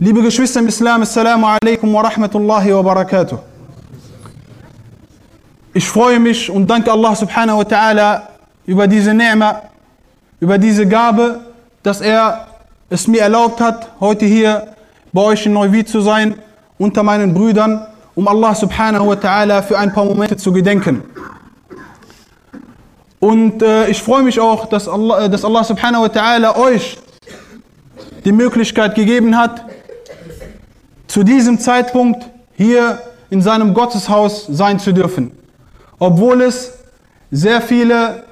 Liebe Geschwister im Islam, Assalamu alaikum wa rahmatullahi wa barakatuh. Ich freue mich und danke Allah subhanahu wa ta'ala über diese Ni'ma, über diese Gabe, dass er es mir erlaubt hat, heute hier bei euch in Neuwied zu sein, unter meinen Brüdern, um Allah subhanahu wa ta'ala für ein paar Momente zu gedenken. Und äh, ich freue mich auch, dass Allah, dass Allah subhanahu wa ta'ala euch die Möglichkeit gegeben hat, zu diesem Zeitpunkt hier in seinem Gotteshaus sein zu dürfen. Obwohl es sehr viele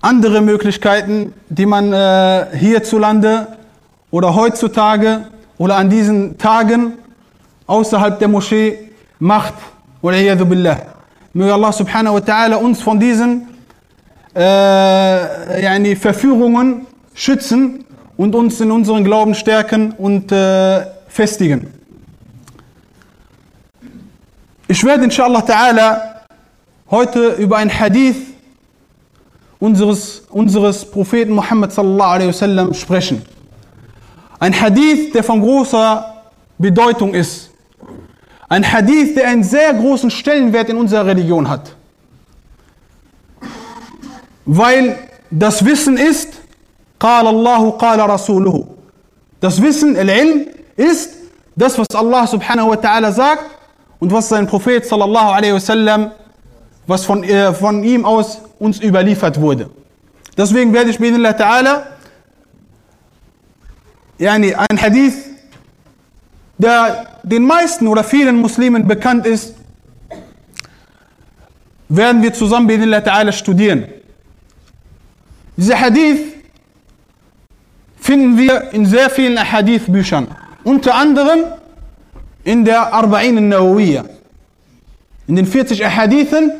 andere Möglichkeiten, die man äh, hierzulande oder heutzutage oder an diesen Tagen außerhalb der Moschee macht. billah. Möge Allah subhanahu wa ta'ala uns von diesen äh, yani Verführungen schützen und uns in unseren Glauben stärken und äh, festigen. Ich werde inshallah ta'ala heute über ein Hadith unseres, unseres Propheten Muhammad sallallahu alaihi wasallam sprechen. Ein Hadith, der von großer Bedeutung ist. Ein Hadith, der einen sehr großen Stellenwert in unserer Religion hat. Weil das Wissen ist, قال الله قال رسوله. Das Wissen, Al-Ilm, ist das, was Allah subhanahu wa ta'ala sagt und was sein Prophet sallallahu alaihi wasallam, was von, äh, von ihm aus uns überliefert wurde. Deswegen werde ich mit Allah ta'ala yani ein Hadith, der den meisten oder vielen Muslimen bekannt ist, werden wir zusammen mit Allah ta'ala studieren. Dieser Hadith finden wir in sehr vielen Hadith-Büchern. Unter anderem in der Arba'in al-Nawawiyya. In den 40 Hadithen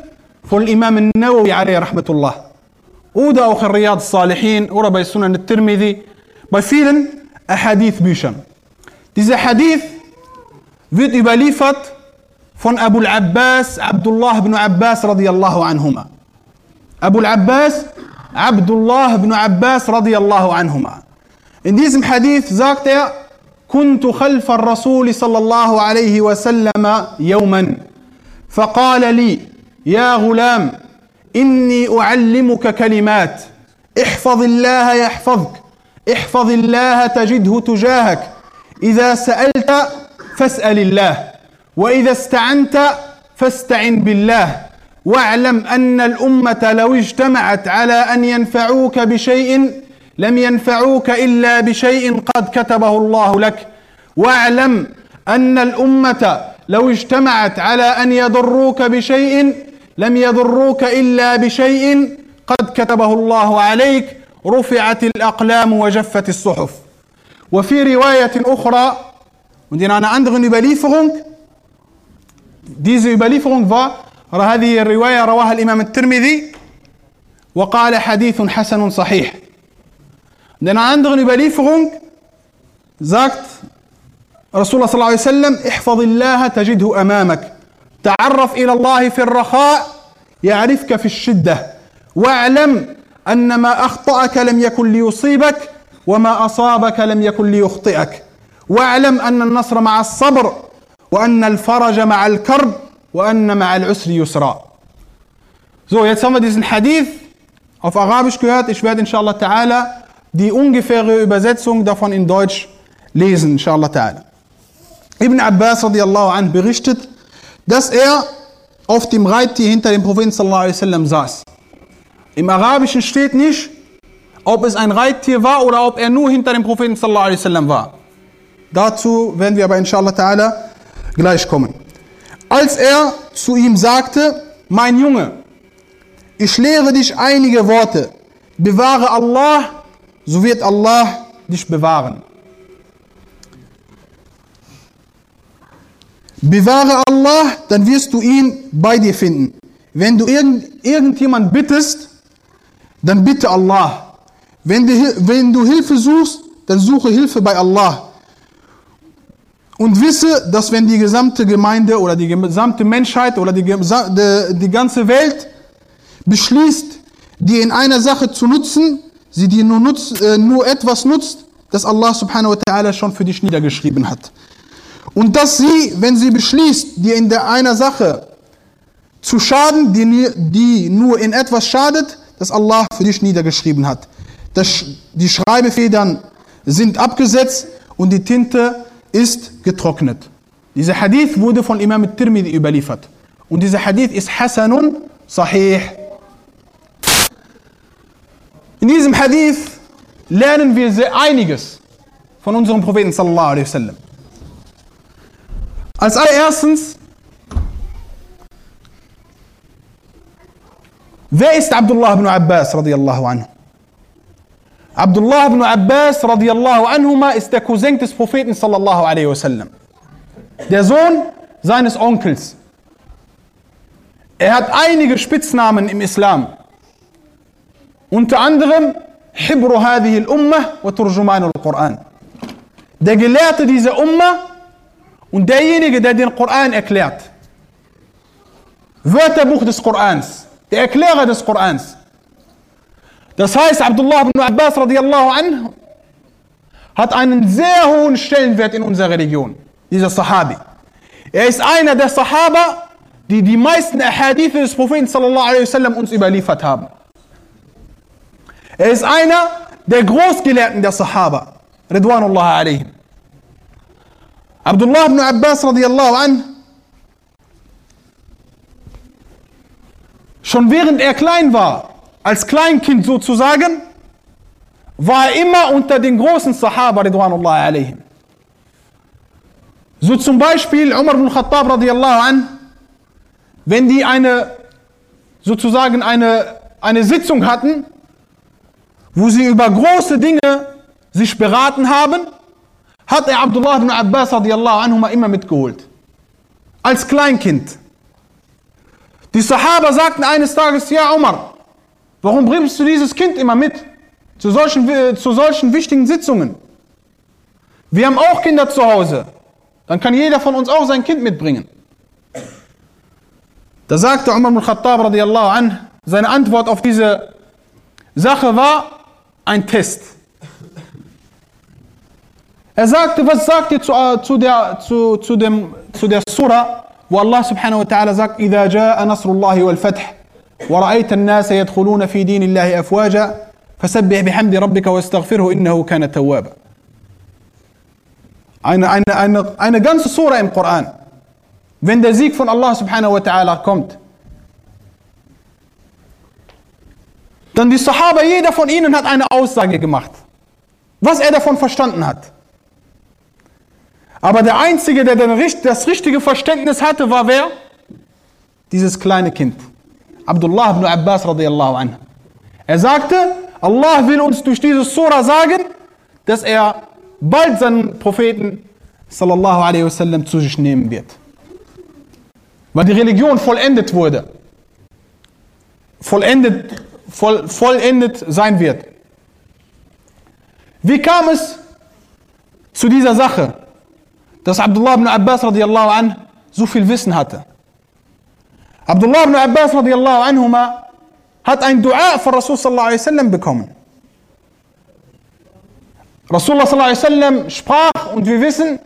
von Imam al-Nawawi alayhi rahmatullah. Oder auch in Riyad al-Salihin oder bei Sunan al-Tirmidhi. Bei vielen Hadith-Büchern. Dieser Hadith wird überliefert von Abu al-Abbas, Abdullah ibn Abbas radiyallahu anhuma. Abu al-Abbas, Abdullah ibn Abbas radiyallahu anhuma. In diesem Hadith sagt er, كنت خلف الرسول صلى الله عليه وسلم يوما. فقال لي يا غلام إني أعلمك كلمات. احفظ الله يحفظك. احفظ الله تجده تجاهك. إذا سألت فاسأل الله. وإذا استعنت فاستعن بالله. واعلم أن الأمة لو اجتمعت على أن ينفعوك بشيء لم ينفعوك إلا بشيء قد كتبه الله لك. واعلم أن الأمة لو اجتمعت على أن يضروك بشيء لم يضروك إلا بشيء قد كتبه الله عليك رفعت الأقلام وجفت الصحف. وفي رواية أخرى und in einer anderen Überlieferung diese Überlieferung war هذه الرواية رواها الإمام الترمذي وقال حديث حسن صحيح. In einer anderen Überlieferung sagt Rasulullah sallallahu alaihi wasallam, احفظ الله تجده أمامك تعرف إلى الله في الرخاء يعرفك في الشدة واعلم أن ما أخطأك لم يكن ليصيبك وما أصابك لم يكن ليخطئك واعلم أن النصر مع الصبر وأن الفرج مع الكرب وأن مع العسر يسرا So, jetzt haben wir diesen Hadith auf Arabisch gehört. Ich werde inshallah ta'ala die ungefähre Übersetzung davon in Deutsch lesen, inshallah ta'ala. Ibn Abbas radiallahu anh berichtet, dass er auf dem Reittier hinter dem Propheten sallallahu alaihi wasallam saß. Im Arabischen steht nicht, ob es ein Reittier war oder ob er nur hinter dem Propheten sallallahu alaihi wasallam war. Dazu werden wir aber inshallah ta'ala gleich kommen. Als er zu ihm sagte, mein Junge, ich lehre dich einige Worte, bewahre Allah so wird Allah dich bewahren. Bewahre Allah, dann wirst du ihn bei dir finden. Wenn du irgend, irgendjemand bittest, dann bitte Allah. Wenn du, wenn du Hilfe suchst, dann suche Hilfe bei Allah. Und wisse, dass wenn die gesamte Gemeinde oder die gesamte Menschheit oder die, die, die ganze Welt beschließt, dir in einer Sache zu nutzen, sie dir nur, nutz, äh, nur etwas nutzt, das Allah subhanahu wa ta'ala schon für dich niedergeschrieben hat. Und dass sie, wenn sie beschließt, dir in der einer Sache zu schaden, die, die nur in etwas schadet, das Allah für dich niedergeschrieben hat. Das, die Schreibefedern sind abgesetzt und die Tinte ist getrocknet. Dieser Hadith wurde von Imam al-Tirmidhi überliefert. Und dieser Hadith ist Hasanun Sahih. In diesem Hadith lernen wir sehr einiges von unserem Propheten sallallahu alaihi wasallam. Als allererstens, wer ist Abdullah ibn Abbas radiallahu anhu? Abdullah ibn Abbas radiallahu anhuma ist der Cousin des Propheten sallallahu alaihi wasallam. Der Sohn seines Onkels. Er hat einige Spitznamen im Islam. Unter anderem Hibru hadhihi al-Ummah wa Turjuman al-Quran. Der Gelehrte dieser Ummah und derjenige, der den Koran erklärt. Wörterbuch des Korans. Der Erklärer des Korans. Das heißt, Abdullah ibn Abbas radiallahu anhu hat einen sehr hohen Stellenwert in unserer Religion. Dieser Sahabi. Er ist einer der Sahaba, die die meisten Ahadithe des Propheten sallallahu alaihi wasallam uns überliefert haben. Er ist einer der Großgelehrten der Sahaba. Ridwanullah alaihim. Abdullah ibn Abbas radiallahu an, schon während er klein war, als Kleinkind sozusagen, war er immer unter den großen Sahaba Ridwanullah alaihim. So zum Beispiel Umar ibn Khattab radiallahu an, wenn die eine, sozusagen eine, eine Sitzung hatten, wo sie über große Dinge sich beraten haben, hat er Abdullah ibn Abbas radiallahu anhu immer mitgeholt. Als Kleinkind. Die Sahaba sagten eines Tages, ja Umar, warum bringst du dieses Kind immer mit? Zu solchen, zu solchen wichtigen Sitzungen. Wir haben auch Kinder zu Hause. Dann kann jeder von uns auch sein Kind mitbringen. Da sagte Umar ibn Khattab anh, seine Antwort auf diese Sache war ein Test. Er sagte, was sagt ihr zu, zu, der, zu, zu, dem, zu der Surah, wo Allah subhanahu wa ta'ala sagt, إذا جاء نصر الله والفتح ورأيت الناس يدخلون في دين الله أفواجا فسبح بحمد ربك واستغفره إنه كان توابا. Eine, eine, eine, eine ganze Surah im Koran. Wenn der Sieg von Allah subhanahu wa ta'ala kommt, dann die Sahaba, jeder von ihnen hat eine Aussage gemacht, was er davon verstanden hat. Aber der Einzige, der das richtige Verständnis hatte, war wer? Dieses kleine Kind. Abdullah ibn Abbas radiallahu anhu. Er sagte, Allah will uns durch diese Surah sagen, dass er bald seinen Propheten sallallahu alaihi wasallam zu sich nehmen wird. Weil die Religion vollendet wurde. Vollendet, voll, vollendet sein wird. Wie kam es zu dieser Sache? dass Abdullah ibn Abbas radiallahu anh so viel Wissen hatte. Abdullah ibn Abbas radiallahu anhuma hat ein Dua von Rasul sallallahu alaihi wasallam bekommen. Rasulullah sallallahu alaihi wasallam sprach und wir wissen,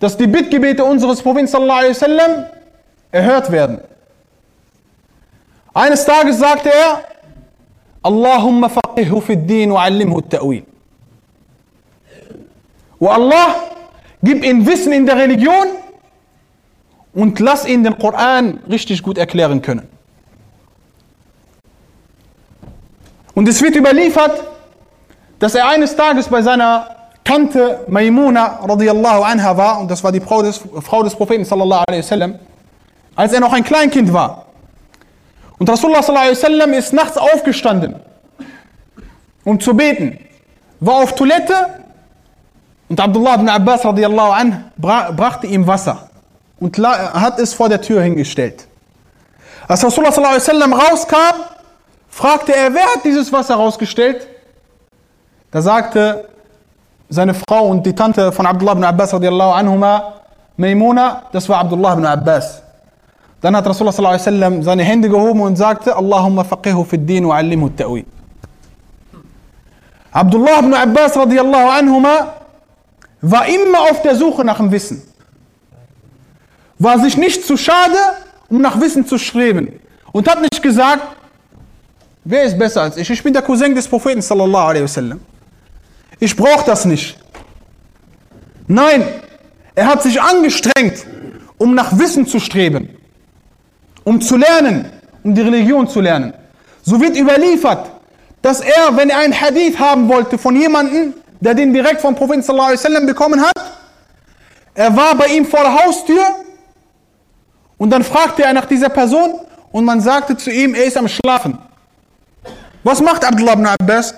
dass die Bittgebete unseres Propheten sallallahu alaihi wasallam erhört werden. Eines Tages sagte er, Faqihu fi din wa allimhu at-ta'wil. O Allah, Gib ihm Wissen in der Religion und lass ihn den Koran richtig gut erklären können. Und es wird überliefert, dass er eines Tages bei seiner Tante Maimuna radiallahu anha war, und das war die Frau des, Frau des Propheten sallallahu alaihi wasallam, als er noch ein Kleinkind war. Und Rasulullah ist nachts aufgestanden, um zu beten, war auf Toilette und Abdullah ibn Abbas radiallahu anh brachte ihm Wasser und hat es vor der Tür hingestellt. Als Rasulullah rauskam, fragte er, wer hat dieses Wasser rausgestellt? Da sagte seine Frau und die Tante von Abdullah ibn Abbas radiallahu anhuma, Maimuna, das war Abdullah ibn Abbas. Dann hat Rasulullah sallallahu alaihi wasallam seine Hände gehoben und sagte, Allahumma faqihu fid din wa allimhu ta'wil. Abdullah ibn Abbas radiallahu anhuma war immer auf der Suche nach dem Wissen. War sich nicht zu schade, um nach Wissen zu streben. Und hat nicht gesagt, wer ist besser als ich? Ich bin der Cousin des Propheten sallallahu alaihi wasallam. Ich brauche das nicht. Nein, er hat sich angestrengt, um nach Wissen zu streben, um zu lernen, um die Religion zu lernen. So wird überliefert, dass er, wenn er einen Hadith haben wollte von jemandem, der den direkt vom Propheten sallallahu alaihi wasallam bekommen hat, er war bei ihm vor der Haustür und dann fragte er nach dieser Person und man sagte zu ihm, er ist am Schlafen. Was macht Abdullah ibn Abbas?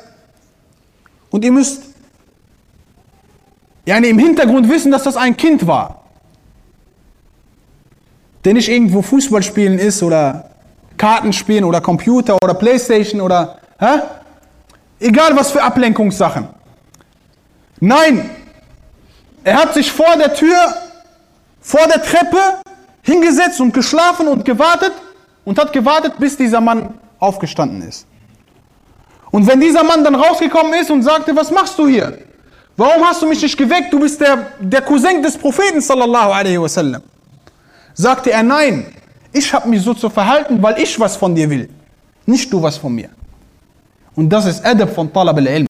Und ihr müsst ja, im Hintergrund wissen, dass das ein Kind war. Der nicht irgendwo Fußball spielen ist oder Karten spielen oder Computer oder Playstation oder hä? egal was für Ablenkungssachen. Nein, er hat sich vor der Tür, vor der Treppe hingesetzt und geschlafen und gewartet und hat gewartet, bis dieser Mann aufgestanden ist. Und wenn dieser Mann dann rausgekommen ist und sagte, was machst du hier? Warum hast du mich nicht geweckt? Du bist der, der Cousin des Propheten sallallahu alaihi wasallam. Sagte er, nein, ich habe mich so zu verhalten, weil ich was von dir will. Nicht du was von mir. Und das ist Adab von Talab al-Ilm.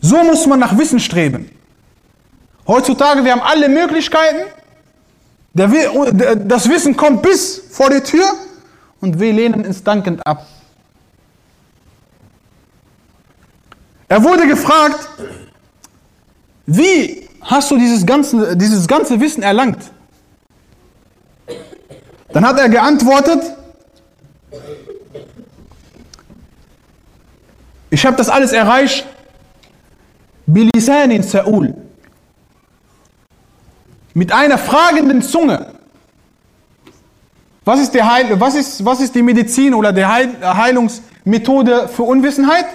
So muss man nach Wissen streben. Heutzutage, wir haben alle Möglichkeiten. das Wissen kommt bis vor die Tür und wir lehnen es dankend ab. Er wurde gefragt, wie hast du dieses ganze, dieses ganze Wissen erlangt? Dann hat er geantwortet, ich habe das alles erreicht, bilisanin sa'ul, mit einer fragenden Zunge. Was ist, der Heil, was, ist, was ist die Medizin oder die Heilungsmethode für Unwissenheit?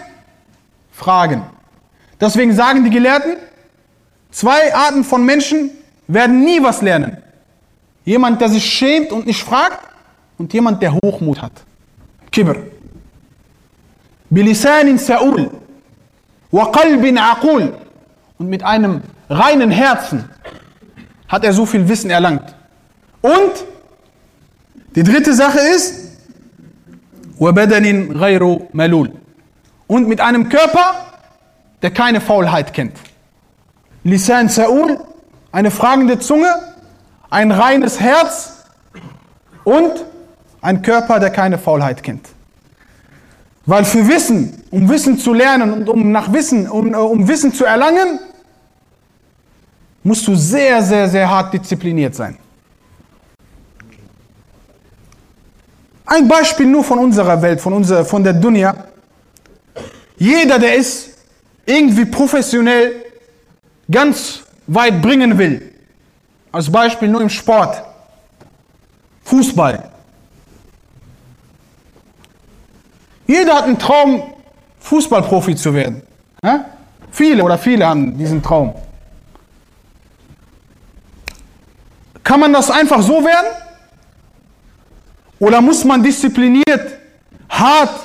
Fragen. Deswegen sagen die Gelehrten, zwei Arten von Menschen werden nie was lernen. Jemand, der sich schämt und nicht fragt und jemand, der Hochmut hat. Kibr. Bilisanin sa'ul wa qalbin aqul und mit einem reinen Herzen hat er so viel Wissen erlangt. Und die dritte Sache ist badanin ghayru malul und mit einem Körper, der keine Faulheit kennt. Lisan Sa'ul, eine fragende Zunge, ein reines Herz und ein Körper, der keine Faulheit kennt. Weil für Wissen, um Wissen zu lernen und um nach Wissen, um, äh, um Wissen zu erlangen, musst du sehr, sehr, sehr hart diszipliniert sein. Ein Beispiel nur von unserer Welt, von, unserer, von der Dunya. Jeder, der es irgendwie professionell ganz weit bringen will, als Beispiel nur im Sport, Fußball. Jeder hat einen Traum, Fußballprofi zu werden. Ja? Viele oder viele haben diesen Traum. Kann man das einfach so werden? Oder muss man diszipliniert, hart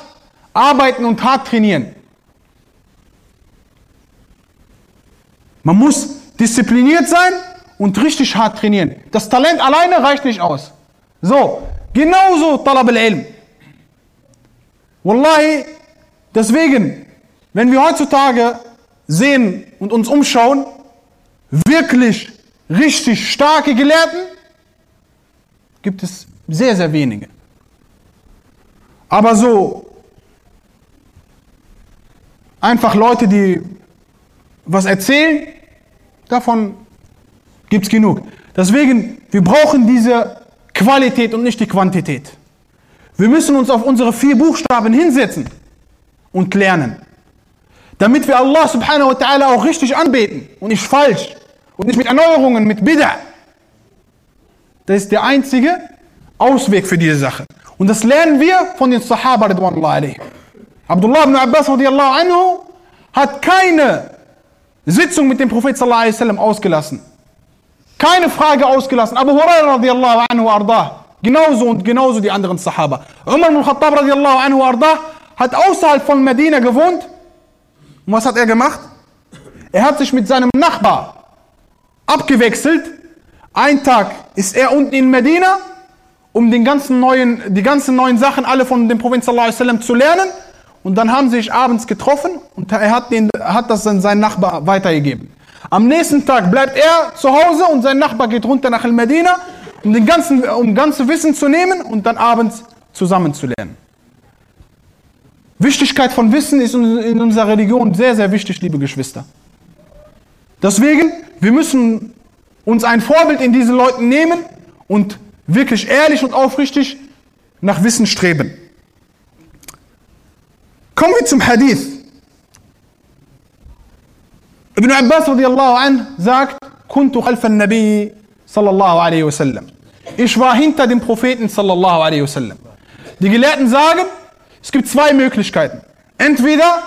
arbeiten und hart trainieren? Man muss diszipliniert sein und richtig hart trainieren. Das Talent alleine reicht nicht aus. So, genauso Talab al-Ilm. Wallahi, deswegen, wenn wir heutzutage sehen und uns umschauen, wirklich richtig starke Gelehrten gibt es sehr, sehr wenige. Aber so einfach Leute, die was erzählen, davon gibt es genug. Deswegen, wir brauchen diese Qualität und nicht die Quantität. Wir müssen uns auf unsere vier Buchstaben hinsetzen und lernen. Damit wir Allah subhanahu wa ta'ala auch richtig anbeten und nicht falsch und nicht mit Erneuerungen, mit Bid'a. Das ist der einzige Ausweg für diese Sache. Und das lernen wir von den Sahaba Abdullah ibn Abbas anhu hat keine Sitzung mit dem Prophet sallallahu ausgelassen. Keine Frage ausgelassen. Abu Hurairah radiallahu anhu ardah. Genauso und genauso die anderen Sahaba. Umar ibn Khattab radiallahu anhu ardah hat außerhalb von Medina gewohnt. Und was hat er gemacht? Er hat sich mit seinem Nachbar abgewechselt. Ein Tag ist er unten in Medina, um den ganzen neuen, die ganzen neuen Sachen alle von dem Propheten sallallahu zu lernen. Und dann haben sie sich abends getroffen und er hat, den, hat das an seinen Nachbar weitergegeben. Am nächsten Tag bleibt er zu Hause und sein Nachbar geht runter nach Al-Medina, um, den um ganze Wissen zu nehmen und dann abends zusammen zu lernen. Wichtigkeit von Wissen ist in unserer Religion sehr, sehr wichtig, liebe Geschwister. Deswegen, wir müssen uns ein Vorbild in diesen Leuten nehmen und wirklich ehrlich und aufrichtig nach Wissen streben. Kommen wir zum Hadith. Ibn Abbas radiallahu an sagt, Kuntu khalfa nabi sallallahu alaihi wasallam. Ich war hinter dem Propheten sallallahu alaihi wasallam. Die Gelehrten sagen, es gibt zwei Möglichkeiten. Entweder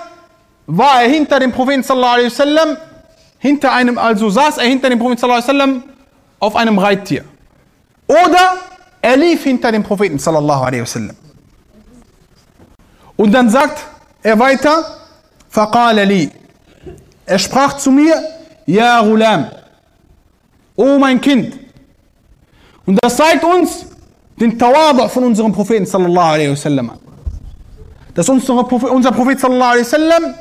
war er hinter dem Propheten sallallahu alaihi wasallam, hinter einem, also saß er hinter dem Propheten sallallahu alaihi wasallam auf einem Reittier. Oder er lief hinter dem Propheten sallallahu alaihi wasallam. Und dann sagt er weiter, فقال لي er sprach zu mir, Ja Rulam, O mein Kind. Und das zeigt uns den Tawadu von unserem Propheten sallallahu alaihi wasallam. Dass unser Prophet, unser Prophet sallallahu alaihi wasallam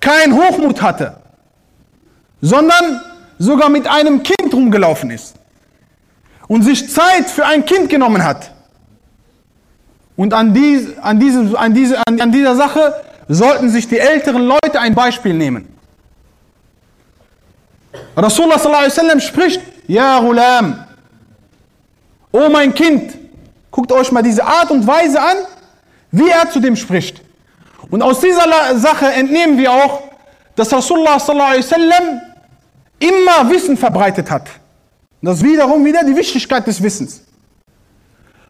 kein Hochmut hatte, sondern sogar mit einem Kind rumgelaufen ist und sich Zeit für ein Kind genommen hat. Und an, dies, an, diesem, an, diese, an, an dieser Sache sollten sich die älteren Leute ein Beispiel nehmen. Rasulullah sallallahu alaihi wasallam spricht, Ja Ghulam, O mein Kind, guckt euch mal diese Art und Weise an, wie er zu dem spricht. Und aus dieser Sache entnehmen wir auch, dass Rasulullah sallallahu alaihi wasallam immer Wissen verbreitet hat. Das ist wiederum wieder die Wichtigkeit des Wissens.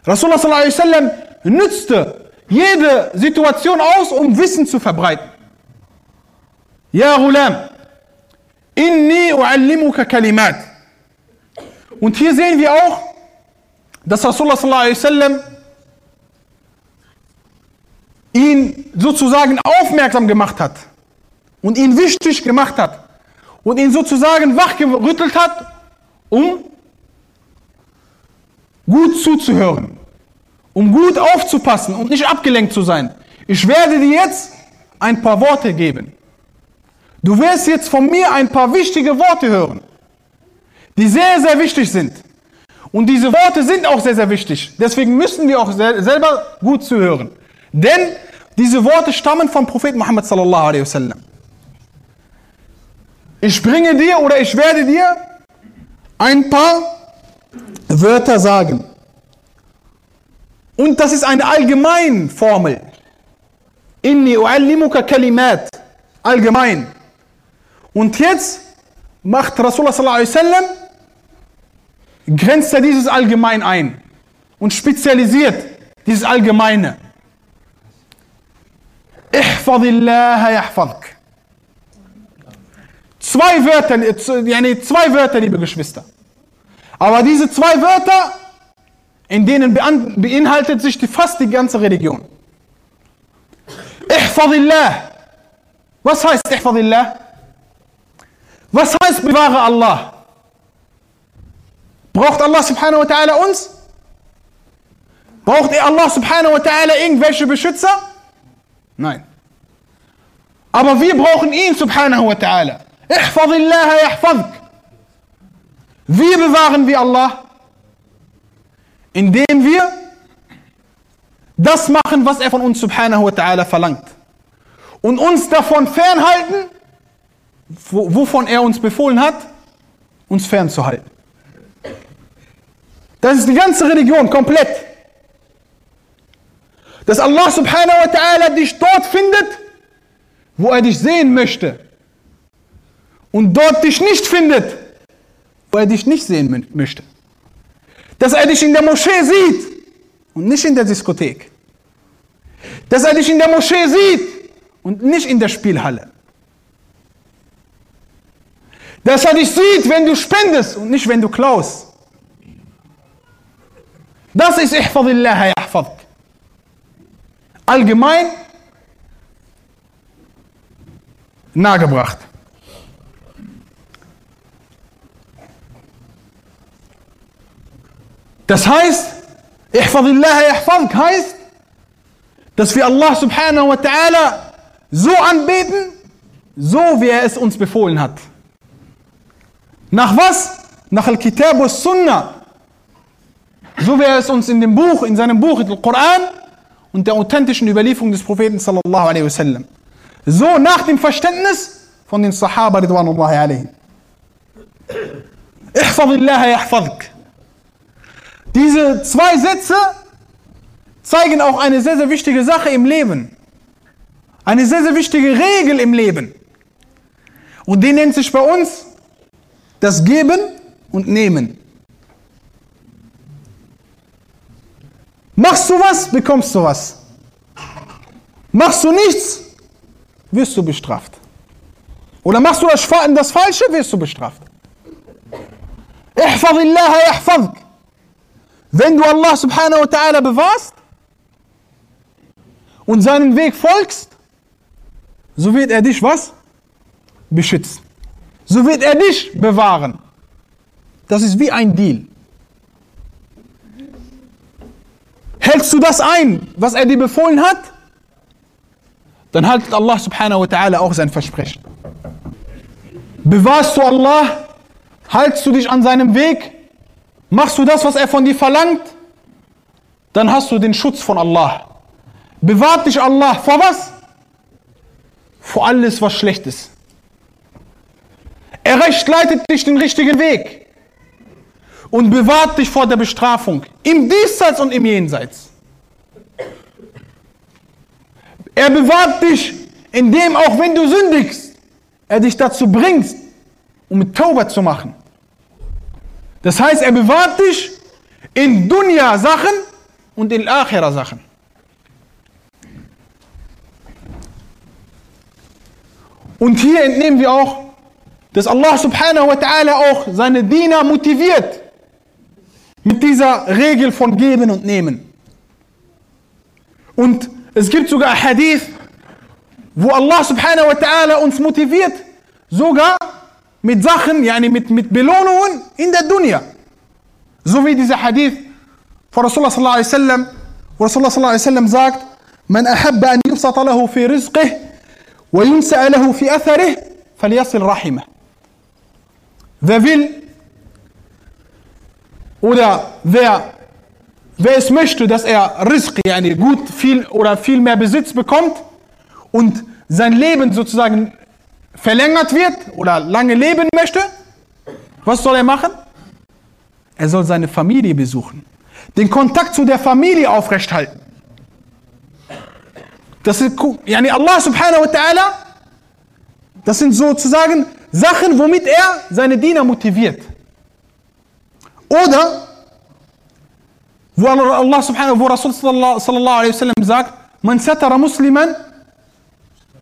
Rasulullah sallallahu alaihi wasallam nützte jede Situation aus, um Wissen zu verbreiten. Ja, Rulam, inni u'allimuka kalimat. Und hier sehen wir auch, dass Rasulullah sallallahu alaihi wasallam ihn sozusagen aufmerksam gemacht hat und ihn wichtig gemacht hat und ihn sozusagen wachgerüttelt hat, um gut zuzuhören um gut aufzupassen und nicht abgelenkt zu sein. Ich werde dir jetzt ein paar Worte geben. Du wirst jetzt von mir ein paar wichtige Worte hören, die sehr, sehr wichtig sind. Und diese Worte sind auch sehr, sehr wichtig. Deswegen müssen wir auch selber gut zuhören. Denn diese Worte stammen vom Propheten Muhammad sallallahu alaihi wasallam. Ich bringe dir oder ich werde dir ein paar Wörter sagen. Und das ist eine Allgemeinformel. Inni u'allimuka kalimat. Allgemein. Und jetzt macht Rasulullah sallallahu alaihi wasallam, grenzt er dieses Allgemein ein und spezialisiert dieses Allgemeine. Ihfadillaha yahfadk. Zwei Wörter, yani zwei Wörter, liebe Geschwister. Aber diese zwei Wörter in denen beinhaltet sich die, fast die ganze Religion. Ihfadillah. Was heißt Ihfadillah? Was heißt bewahre Allah? Braucht Allah subhanahu wa ta'ala uns? Braucht Allah subhanahu wa ta'ala irgendwelche Beschützer? Nein. Aber wir brauchen ihn subhanahu wa ta'ala. Ihfadillah yahfadk. Wie bewahren wir Allah? Indem wir das machen, was er von uns subhanahu wa ta'ala verlangt. Und uns davon fernhalten, wovon er uns befohlen hat, uns fernzuhalten. Das ist die ganze Religion komplett. Dass Allah subhanahu wa ta'ala dich dort findet, wo er dich sehen möchte. Und dort dich nicht findet, wo er dich nicht sehen möchte dass er dich in der Moschee sieht und nicht in der Diskothek. Dass er dich in der Moschee sieht und nicht in der Spielhalle. Dass er dich sieht, wenn du spendest und nicht, wenn du klaust. Das ist Ihfadillah Yahfadik. Allgemein nahegebracht. Das heißt, Ihfadillah heißt, dass wir Allah subhanahu wa ta'ala so anbeten, so wie er es uns befohlen hat. Nach was? Nach Al-Kitab und Sunnah. So wie er es uns in dem Buch, in seinem Buch, im Koran und der authentischen Überlieferung des Propheten sallallahu alaihi wasallam. So nach dem Verständnis von den Sahaba ridwanullahi alaihim. Ihfadillah yahfadk. Diese zwei Sätze zeigen auch eine sehr, sehr wichtige Sache im Leben. Eine sehr, sehr wichtige Regel im Leben. Und die nennt sich bei uns das Geben und Nehmen. Machst du was, bekommst du was. Machst du nichts, wirst du bestraft. Oder machst du das, Falsche, wirst du bestraft. Ihfadillah yahfadk. Wenn du Allah subhanahu wa ta'ala bewahrst und seinen Weg folgst, so wird er dich was? Beschützen. So wird er dich bewahren. Das ist wie ein Deal. Hältst du das ein, was er dir befohlen hat, dann haltet Allah subhanahu wa ta'ala auch sein Versprechen. Bewahrst du Allah, haltst du dich an seinem Weg, machst du das, was er von dir verlangt, dann hast du den Schutz von Allah. Bewahrt dich Allah vor was? Vor alles, was schlecht ist. Er recht leitet dich den richtigen Weg und bewahrt dich vor der Bestrafung im Diesseits und im Jenseits. Er bewahrt dich, indem auch wenn du sündigst, er dich dazu bringt, um mit Tauber zu machen. Das heißt, er bewahrt dich in Dunya-Sachen und in Akhira-Sachen. Und hier entnehmen wir auch, dass Allah subhanahu wa ta'ala auch seine Diener motiviert mit dieser Regel von Geben und Nehmen. Und es gibt sogar Hadith, wo Allah subhanahu wa ta'ala uns motiviert, sogar mit Sachen, yani mit, mit Belohnungen in der Dunya. So wie dieser Hadith von Rasulullah sallallahu alaihi wasallam, wo Rasulullah sallallahu alaihi wasallam sagt, من أحب أن يبسط له في رزقه وينسأ له في أثره فليصل رحمه. Wer will oder wer, wer es möchte, dass er Rizq, yani gut viel oder viel mehr Besitz bekommt und sein Leben sozusagen verlängert wird oder lange leben möchte, was soll er machen? Er soll seine Familie besuchen, den Kontakt zu der Familie aufrechthalten. Das ist, yani Allah subhanahu wa ta'ala, das sind sozusagen Sachen, womit er seine Diener motiviert. Oder, wo Allah subhanahu, wo Rasul sallallahu alaihi wasallam sagt, man satara musliman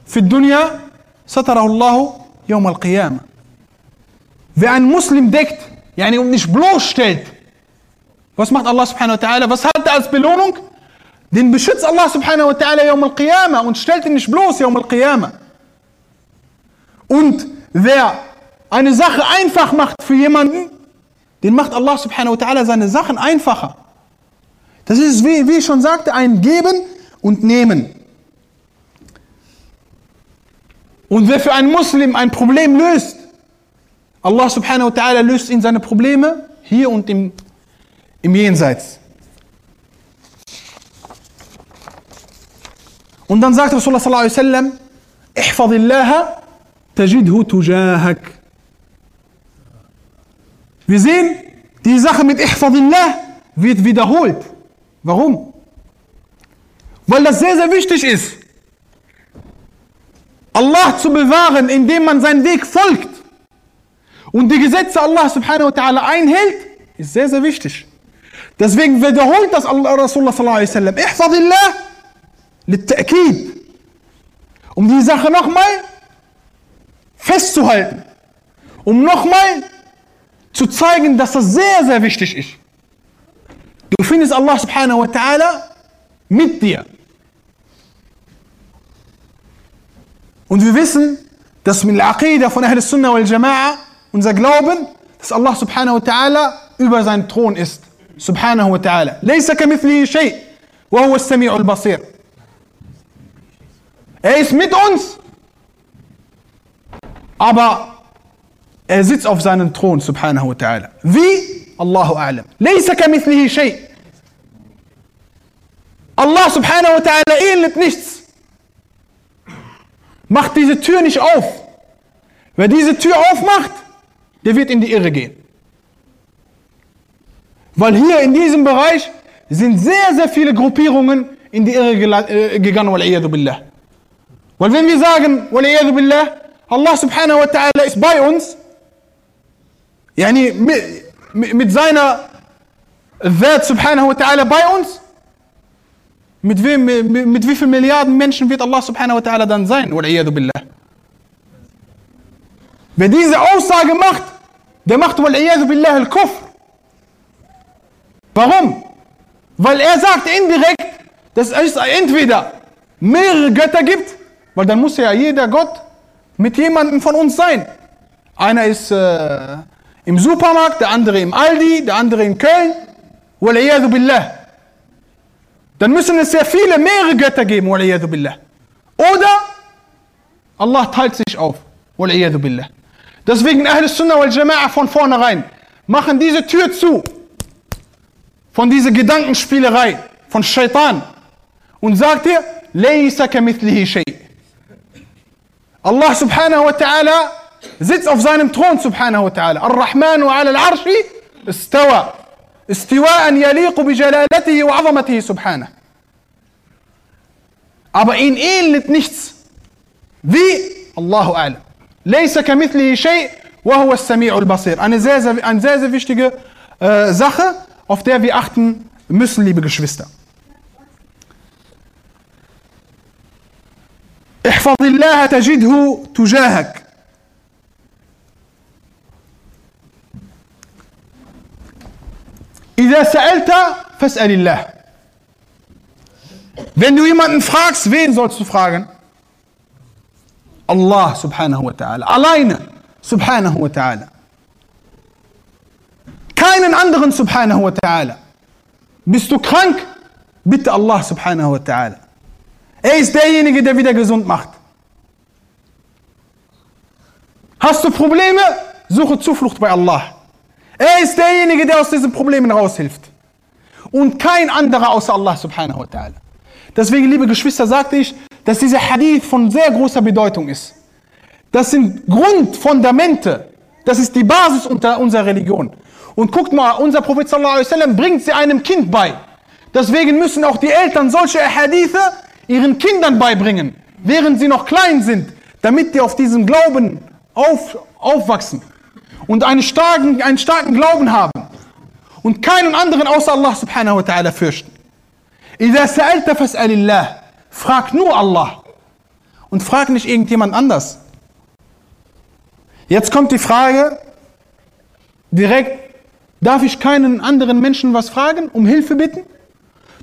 fi dunya satarahu Allah yawm al-qiyamah. Wer einen Muslim deckt, yani und nicht bloßstellt, was macht Allah subhanahu wa ta'ala? Was hat er als Belohnung? Den beschützt Allah subhanahu wa ta'ala yawm al-qiyamah und stellt ihn nicht bloß yawm al-qiyamah. Und wer eine Sache einfach macht für jemanden, den macht Allah subhanahu wa ta'ala seine Sachen einfacher. Das ist, wie, wie ich schon sagte, ein Geben und Nehmen. Und wer für einen Muslim ein Problem löst, Allah subhanahu wa ta'ala löst ihn seine Probleme hier und im, im Jenseits. Und dann sagt Rasulullah sallallahu alaihi wasallam, ihfadillaha tajidhu tujahak. Wir sehen, die Sache mit ihfadillah wird wiederholt. Warum? Weil das sehr, sehr wichtig ist. Allah zu bewahren, indem man seinen Weg folgt und die Gesetze Allah subhanahu wa ta'ala einhält, ist sehr, sehr wichtig. Deswegen wiederholt das Allah, Rasulullah sallallahu alaihi wasallam. Ihfadillah. Um die Sache nochmal festzuhalten. Um nochmal zu zeigen, dass das sehr, sehr wichtig ist. Du findest Allah subhanahu wa ta'ala mit dir. Und wir wissen, Das mit der Aqidah von Ahl Sunnah wal Jama'a, unser Glauben, dass Allah subhanahu wa ta'ala über seinen Thron ist. Subhanahu wa ta'ala. ليس كمثله شيء وهو السميع البصير. Er ist mit uns, aber er sitzt auf seinem Thron, subhanahu wa ta'ala. Wie? Allahu a'lam. ليس كمثله شيء. Allah subhanahu wa ta'ala ähnelt nichts. Macht diese Tür nicht auf. Wer diese Tür aufmacht, der wird in die Irre gehen. Weil hier in diesem Bereich sind sehr, sehr viele Gruppierungen in die Irre äh, gegangen. Weil wenn wir sagen, Allah subhanahu wa ta'ala ist bei uns, yani mit, mit mit seiner Wert subhanahu wa ta'ala bei uns, mit, wem, mit, wie vielen Milliarden Menschen wird Allah subhanahu wa ta'ala dann sein? Billah. Wer diese Aussage macht, der macht billah al-Kufr. Warum? Weil er sagt indirekt, dass es entweder mehrere Götter gibt, weil dann muss ja jeder Gott mit jemandem von uns sein. Einer ist äh, im Supermarkt, der andere im Aldi, der andere in Köln. Wal'iyadu billah. Dann müssen es sehr viele, mehrere Götter geben. Billah. Oder Allah teilt sich auf. Billah. Deswegen Ahl Sunnah wal Jama'a von vornherein machen diese Tür zu von dieser Gedankenspielerei von Shaitan und sagt dir, Laysa kamithlihi shay. Allah subhanahu wa ta'ala sitzt auf seinem Thron subhanahu wa ta'ala. Ar-Rahmanu ala al-Arshi istawa. استواء يليق بجلالته وعظمته سبحانه. Aber ihn ähnelt nichts. Wie? Allahu a'lam. ليس كمثله شيء وهو السميع البصير. Eine sehr, sehr, eine sehr, sehr wichtige äh, Sache, auf der wir achten müssen, liebe Geschwister. احفظ الله تجده تجاهك إذا سألت فاسأل الله Wenn du jemanden fragst, wen sollst du fragen? Allah subhanahu wa ta'ala. Alleine subhanahu wa ta'ala. Keinen anderen subhanahu wa ta'ala. Bist du krank? Bitte Allah subhanahu wa ta'ala. Er ist derjenige, der wieder gesund macht. Hast du Probleme? Suche Zuflucht bei Allah. Er ist derjenige, der aus diesen Problemen raushilft. Und kein anderer außer Allah subhanahu wa ta'ala. Deswegen, liebe Geschwister, sagte ich, dass dieser Hadith von sehr großer Bedeutung ist. Das sind Grundfundamente. Das ist die Basis unter unserer Religion. Und guckt mal, unser Prophet sallallahu alaihi wasallam bringt sie einem Kind bei. Deswegen müssen auch die Eltern solche Hadithe ihren Kindern beibringen, während sie noch klein sind, damit die auf diesem Glauben auf, aufwachsen und einen starken, einen starken Glauben haben und keinen anderen außer Allah subhanahu wa ta'ala fürchten. إذا سألت فاسأل الله. Frag nur Allah und frag nicht irgendjemand anders. Jetzt kommt die Frage direkt, darf ich keinen anderen Menschen was fragen, um Hilfe bitten?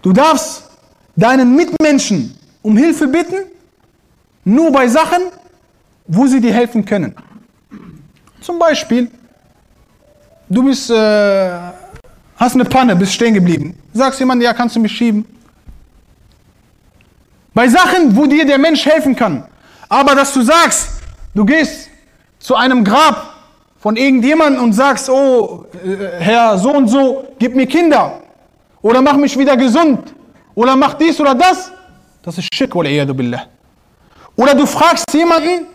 Du darfst deinen Mitmenschen um Hilfe bitten, nur bei Sachen, wo sie dir helfen können. Zum Beispiel, du bist, äh, hast eine Panne, bist stehen geblieben. Sagst jemand, ja, kannst du mich schieben? Bei Sachen, wo dir der Mensch helfen kann. Aber dass du sagst, du gehst zu einem Grab von irgendjemandem und sagst, oh, äh, Herr, so und so, gib mir Kinder. Oder mach mich wieder gesund. Oder mach dies oder das. Das ist Schirk, billah. Oder du fragst jemanden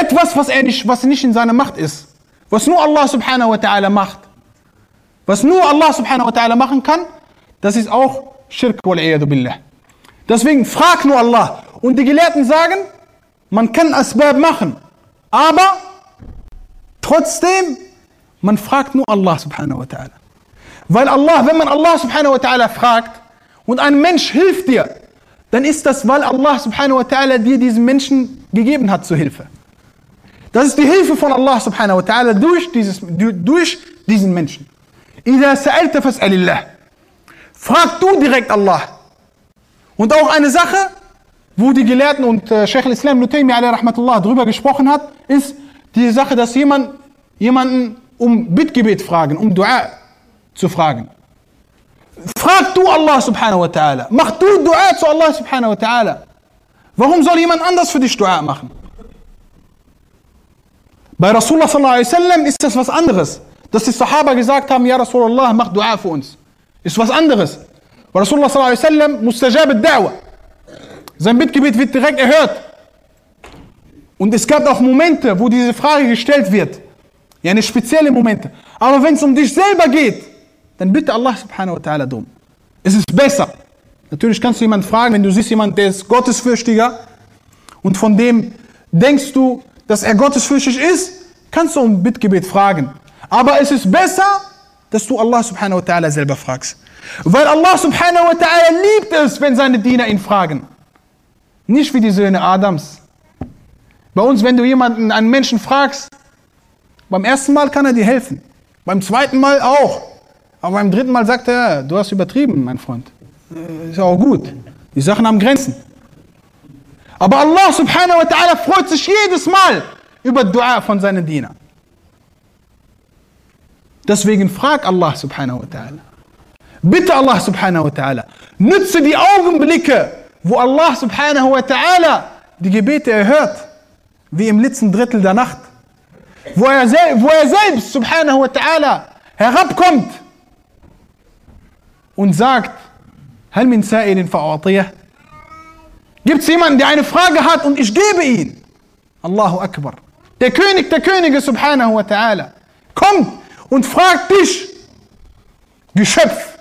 etwas, was, er nicht, was nicht in seiner Macht ist. Was nur Allah subhanahu wa ta'ala macht. Was nur Allah subhanahu wa ta'ala machen kann, das ist auch Schirk, billah. Deswegen frag nur Allah. Und die Gelehrten sagen, man kann Asbab machen. Aber trotzdem, man fragt nur Allah subhanahu wa ta'ala. Weil Allah, wenn man Allah subhanahu wa ta'ala fragt und ein Mensch hilft dir, dann ist das, weil Allah subhanahu wa ta'ala dir diesen Menschen gegeben hat zur Hilfe. Das ist die Hilfe von Allah subhanahu wa ta'ala durch, dieses, durch diesen Menschen. إذا سألت فاسأل الله. Frag du direkt Allah. Und auch eine Sache, wo die Gelehrten und äh, Sheikh al-Islam Nutaymi alayhi rahmatullah drüber gesprochen hat, ist die Sache, dass jemand jemanden um Bittgebet fragen, um Dua zu fragen. Frag du Allah subhanahu wa ta'ala. Mach du Dua zu Allah subhanahu wa ta'ala. Warum soll jemand anders für dich Dua machen? Bei Rasulullah sallallahu ist das was anderes. Dass die Sahaba gesagt haben, ja Rasulullah, mach Dua für uns. Ist was anderes. Weil Rasulullah sallallahu alaihi wasallam mustajab al-Da'wa. Sein Bittgebet wird direkt erhört. Und es gab auch Momente, wo diese Frage gestellt wird. Ja, eine spezielle Momente. Aber wenn es um dich selber geht, dann bitte Allah subhanahu wa ta'ala drum. Es ist besser. Natürlich kannst du jemanden fragen, wenn du siehst jemanden, der ist gottesfürchtiger und von dem denkst du, dass er gottesfürchtig ist, kannst du um Bittgebet fragen. Aber es ist besser, dass du Allah subhanahu wa ta'ala selber fragst. Weil Allah subhanahu wa ta'ala liebt es, wenn seine Diener ihn fragen. Nicht wie die Söhne Adams. Bei uns, wenn du jemanden, einen Menschen fragst, beim ersten Mal kann er dir helfen. Beim zweiten Mal auch. Aber beim dritten Mal sagt er, du hast übertrieben, mein Freund. Ist ja auch gut. Die Sachen haben Grenzen. Aber Allah subhanahu wa ta'ala freut sich jedes Mal über Dua von seinen Dienern. Deswegen frag Allah subhanahu wa ta'ala. Bitte Allah subhanahu wa ta'ala. Nütze die Augenblicke, wo Allah subhanahu wa ta'ala die Gebete erhört, wie im letzten Drittel der Nacht. Wo er, wo er selbst subhanahu wa ta'ala herabkommt und sagt, Hal min sa'ilin fa'atiyah. Gibt es jemanden, der eine Frage hat und ich gebe ihn? Allahu Akbar. Der König der Könige subhanahu wa ta'ala kommt und fragt dich, Geschöpf.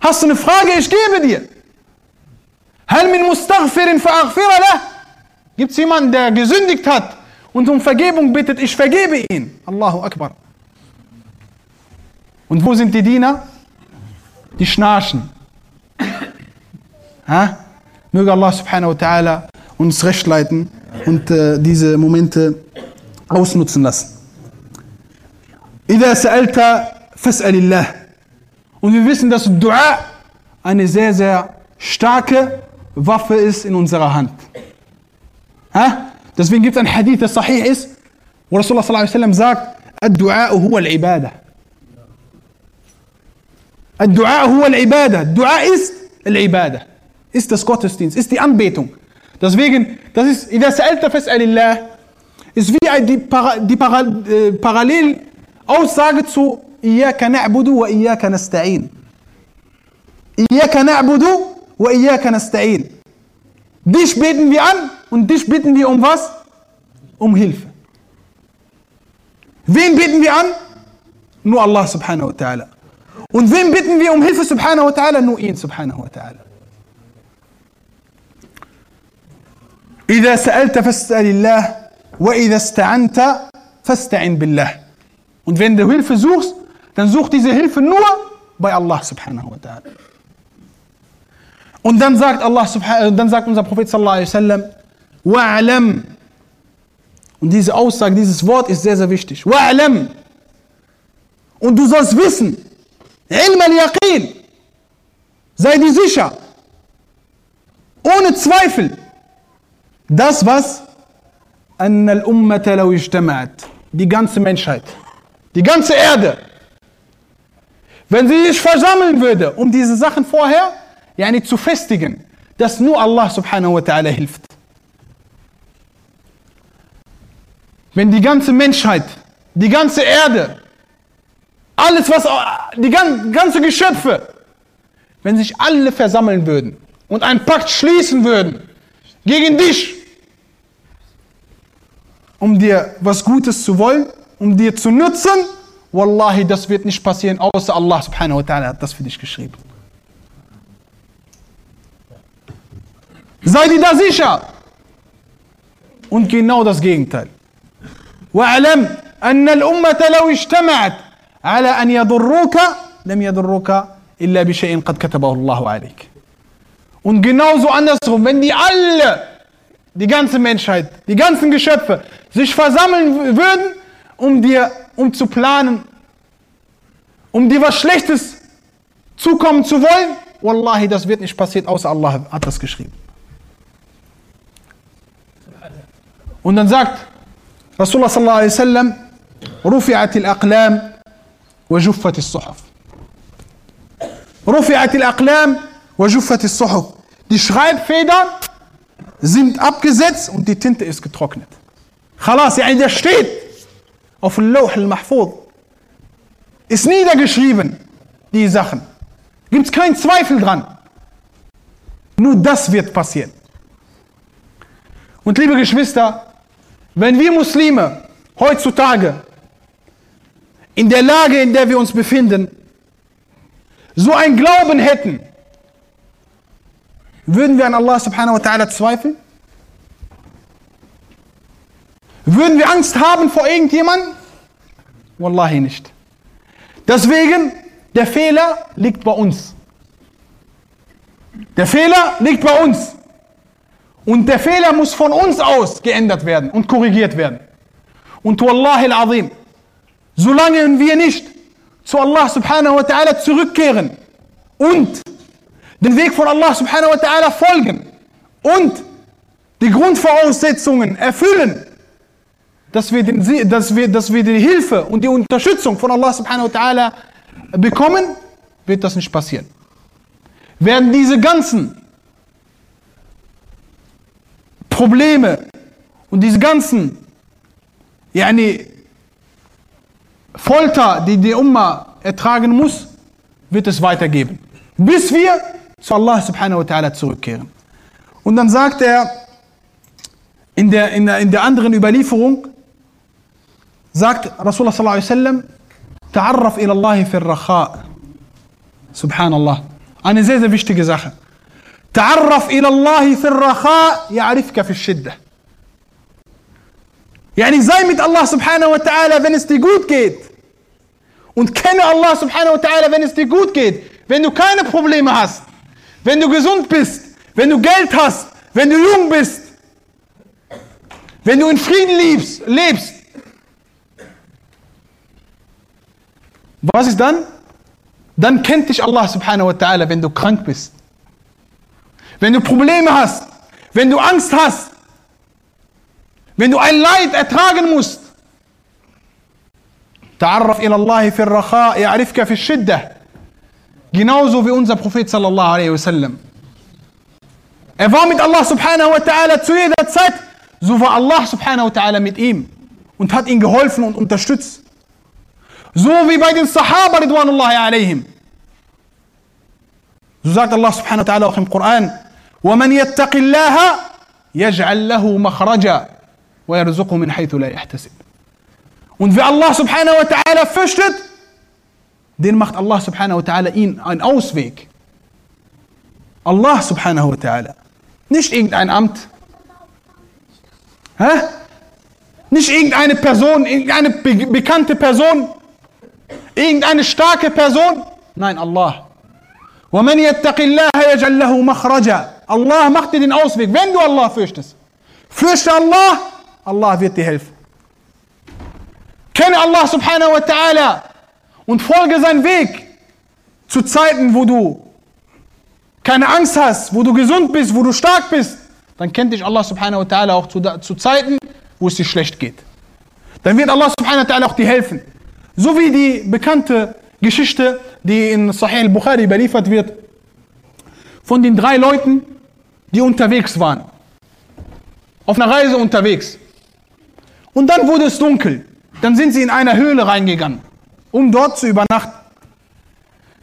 Hast du eine Frage? Ich gebe dir. Gibt es jemanden, der gesündigt hat und um Vergebung bittet? Ich vergebe ihn. Allahu Akbar. Und wo sind die Diener? Die schnarchen. Ha? Möge Allah subhanahu wa ta'ala uns recht leiten und äh, diese Momente ausnutzen lassen. إذا سألت فاسأل الله. Und wir wissen, dass Dua eine sehr, sehr starke Waffe ist in unserer Hand. Ha? Deswegen gibt es ein Hadith, der sahih ist, wo Rasulullah sallallahu alaihi wasallam sagt, الدعاء هو العبادة. الدعاء هو العبادة. Dua ist العبادة. Ist das Gottesdienst, ist die Anbetung. Deswegen, das ist, إذا سألت فاسأل الله, ist wie die, Para, die Para, äh, Parallelaussage zu إياك نعبد وإياك نستعين. إياك نعبد وإياك نستعين. Dich beten wir an und dich bitten wir um was? Um Hilfe. Wen beten wir an? Nur Allah subhanahu wa ta'ala. Und wen bitten wir um Hilfe subhanahu wa ta'ala? Nur ihn subhanahu wa ta'ala. إذا سألت فاسأل الله وإذا استعنت فاستعن بالله. Und wenn du Hilfe suchst, dann such diese Hilfe nur bei Allah subhanahu wa ta'ala. Und dann sagt Allah subhanahu, dann sagt unser Prophet sallallahu alaihi wasallam, wa'alam. Und diese Aussage, dieses Wort ist sehr, sehr wichtig. Wa'alam. Und du sollst wissen, ilm al-yaqin. Sei dir sicher. Ohne Zweifel. das, was. Die ganze Menschheit. Die ganze Erde. Wenn sie sich versammeln würde, um diese Sachen vorher yani zu festigen, dass nur Allah subhanahu wa ta'ala hilft. Wenn die ganze Menschheit, die ganze Erde, alles was, die ganze Geschöpfe, wenn sich alle versammeln würden und einen Pakt schließen würden gegen dich, um dir was Gutes zu wollen, um dir zu nutzen, Wallahi, das wird nicht passieren, außer Allah subhanahu wa ta'ala hat das für dich geschrieben. Sei dir da sicher. Und genau das Gegenteil. واعلم أن الأمة لو اجتمعت على أن يضروك لم يضروك إلا بشيء قد كتبه الله عليك. Und genauso andersrum, wenn die alle, die ganze Menschheit, die ganzen Geschöpfe sich versammeln würden, um dir, um zu planen, um dir was Schlechtes zukommen zu wollen, Wallahi, das wird nicht passiert, außer Allah hat das geschrieben. Und dann sagt Rasulullah sallallahu alaihi wasallam, رفعت الأقلام وجفت الصحف. رفعت الأقلام وجفت الصحف. die Schreibfedern sind abgesetzt und die Tinte ist getrocknet. Khalas, ja, der steht auf dem Lauh al-Mahfud. Ist niedergeschrieben, die Sachen. Gibt es keinen Zweifel dran. Nur das wird passieren. Und liebe Geschwister, wenn wir Muslime heutzutage in der Lage, in der wir uns befinden, so einen Glauben hätten, würden wir an Allah subhanahu wa ta'ala zweifeln? Würden wir Angst haben vor irgendjemandem? Wallahi nicht. Deswegen, der Fehler liegt bei uns. Der Fehler liegt bei uns. Und der Fehler muss von uns aus geändert werden und korrigiert werden. Und Wallahi al-Azim, solange wir nicht zu Allah subhanahu wa ta'ala zurückkehren und den Weg von Allah subhanahu wa ta'ala folgen und die Grundvoraussetzungen erfüllen, dass wir, den, dass, wir, dass wir die Hilfe und die Unterstützung von Allah subhanahu wa ta'ala bekommen, wird das nicht passieren. Werden diese ganzen Probleme und diese ganzen yani, Folter, die die Umma ertragen muss, wird es weitergeben. Bis wir zu Allah subhanahu wa ta'ala zurückkehren. Und dann sagt er in der, in der, in der anderen Überlieferung, sagt Rasulullah sallallahu alaihi wasallam, Ta'arraf ila Allah fi racha. Subhanallah. Eine sehr, sehr wichtige Sache. Ta'arraf ila Allah fi racha, ya'rifka fi shidda. Yani sei mit Allah subhanahu wa ta'ala, wenn es dir gut geht. Und kenne Allah subhanahu wa ta'ala, wenn es dir gut geht. Wenn du keine Probleme hast. Wenn du gesund bist. Wenn du Geld hast. Wenn du jung bist. Wenn du in Frieden lebst. lebst. Was ist dann? Dann kennt dich Allah subhanahu wa ta'ala, wenn du krank bist. Wenn du Probleme hast. Wenn du Angst hast. Wenn du ein Leid ertragen musst. تعرف إلى الله في الرخاء يعرفك في الشدة Genauso wie unser Prophet sallallahu alaihi wasallam er war mit Allah subhanahu wa ta'ala zu jeder Zeit so war Allah subhanahu wa ta'ala mit ihm und hat ihn geholfen und unterstützt so wie bei den Sahaba ridwanullahi alaihim so sagt Allah subhanahu wa ta'ala auch im Koran ومن يتق الله يجعل له مخرجا ويرزقه من حيث لا يحتسب Und wer Allah subhanahu wa ta'ala fürchtet, den macht Allah subhanahu wa ta'ala ihn einen Ausweg. Allah subhanahu wa ta'ala. Nicht irgendein Amt. Hä? Nicht irgendeine Person, irgendeine be bekannte Person, irgendeine starke Person. Nein, Allah. وَمَنْ يَتَّقِ اللَّهَ يَجْعَلْ لَهُ مَخْرَجًا Allah macht dir den Ausweg, wenn du Allah fürchtest. Fürchte Allah, Allah wird dir helfen. Kenne Allah subhanahu wa ta'ala und folge seinen Weg zu Zeiten, wo du keine Angst hast, wo du gesund bist, wo du stark bist. Dann kennt dich Allah subhanahu wa ta'ala auch zu, zu Zeiten, wo es dir schlecht geht. Dann wird Allah subhanahu wa ta'ala auch dir helfen. So wie die bekannte Geschichte, die in Sahih al-Bukhari überliefert wird, von den drei Leuten, die unterwegs waren. Auf einer Reise unterwegs. Und dann wurde es dunkel. Dann sind sie in eine Höhle reingegangen, um dort zu übernachten.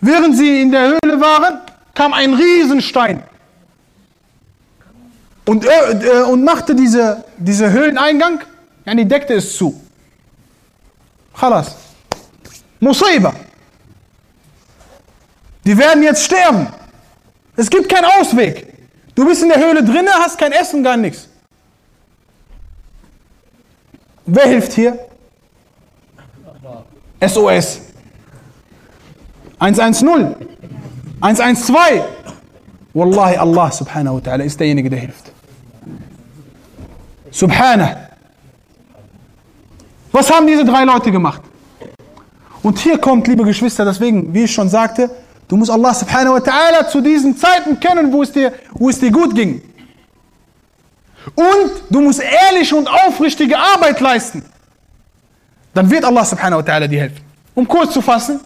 Während sie in der Höhle waren, kam ein Riesenstein und, äh, und machte diese, diese Höhleneingang, ja, die deckte es zu. Khalas. Musiba. Die werden jetzt sterben. Es gibt keinen Ausweg. Du bist in der Höhle drinne, hast kein Essen, gar nichts. Wer hilft hier? SOS. 110. 112. Wallahi, Allah subhanahu wa ta'ala ist derjenige, der hilft. Subhanah. Was haben diese drei Leute gemacht? Und hier kommt, liebe Geschwister, deswegen, wie ich schon sagte, Du musst Allah subhanahu wa ta'ala zu diesen Zeiten kennen, wo es, dir, wo es dir gut ging. Und du musst ehrliche und aufrichtige Arbeit leisten. Dann wird Allah subhanahu wa ta'ala dir helfen. Um kurz zu fassen,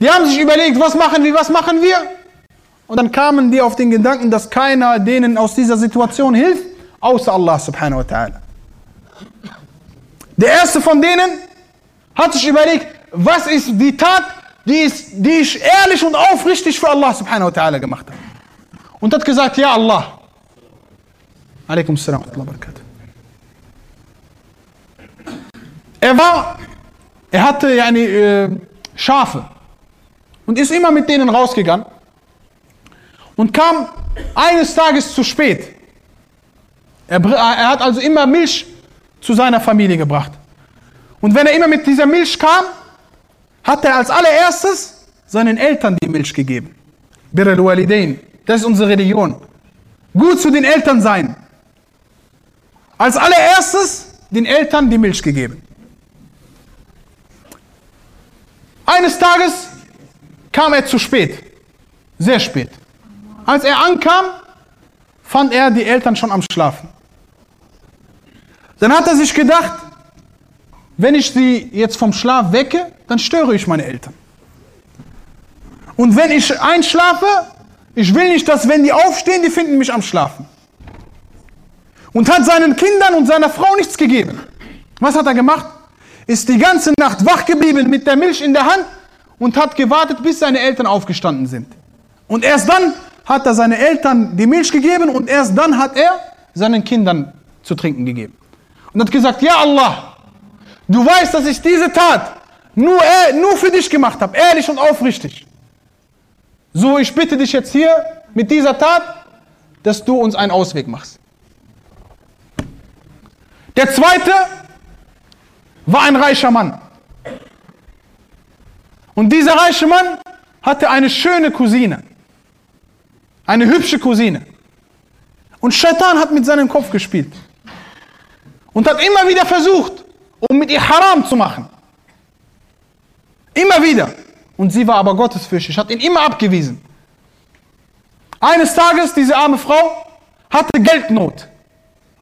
die haben sich überlegt, was machen wir, was machen wir? Und dann kamen die auf den Gedanken, dass keiner denen aus dieser Situation hilft, außer Allah subhanahu wa ta'ala. Der erste von denen hat sich überlegt, was ist die Tat, die, ist, die ich ehrlich und aufrichtig für Allah subhanahu wa ta'ala gemacht habe. Und hat gesagt, ja Allah. Alaikum salam wa barakatuh. Er war, er hatte yani, äh, Schafe und ist immer mit denen rausgegangen und kam eines Tages zu spät. Er, er hat also immer Milch zu seiner Familie gebracht. Und wenn er immer mit dieser Milch kam, hat er als allererstes seinen Eltern die Milch gegeben. Das ist unsere Religion. Gut zu den Eltern sein. Als allererstes den Eltern die Milch gegeben. Eines Tages kam er zu spät. Sehr spät. Als er ankam, fand er die Eltern schon am Schlafen. Dann hat er sich gedacht, wenn ich sie jetzt vom Schlaf wecke, dann störe ich meine Eltern. Und wenn ich einschlafe, ich will nicht, dass wenn die aufstehen, die finden mich am Schlafen. Und hat seinen Kindern und seiner Frau nichts gegeben. Was hat er gemacht? Ist die ganze Nacht wach geblieben mit der Milch in der Hand und hat gewartet, bis seine Eltern aufgestanden sind. Und erst dann hat er seinen Eltern die Milch gegeben und erst dann hat er seinen Kindern zu trinken gegeben. Und hat gesagt, ja Allah, du weißt, dass ich diese Tat nur, nur für dich gemacht habe, ehrlich und aufrichtig. So, ich bitte dich jetzt hier mit dieser Tat, dass du uns einen Ausweg machst. Der zweite war ein reicher Mann. Und dieser reiche Mann hatte eine schöne Cousine. Eine hübsche Cousine. Und Shaitan hat mit seinem Kopf gespielt. Und hat immer wieder versucht, um mit ihr Haram zu machen. Immer wieder. Und sie war aber gottesfürchtig, hat ihn immer abgewiesen. Eines Tages, diese arme Frau hatte Geldnot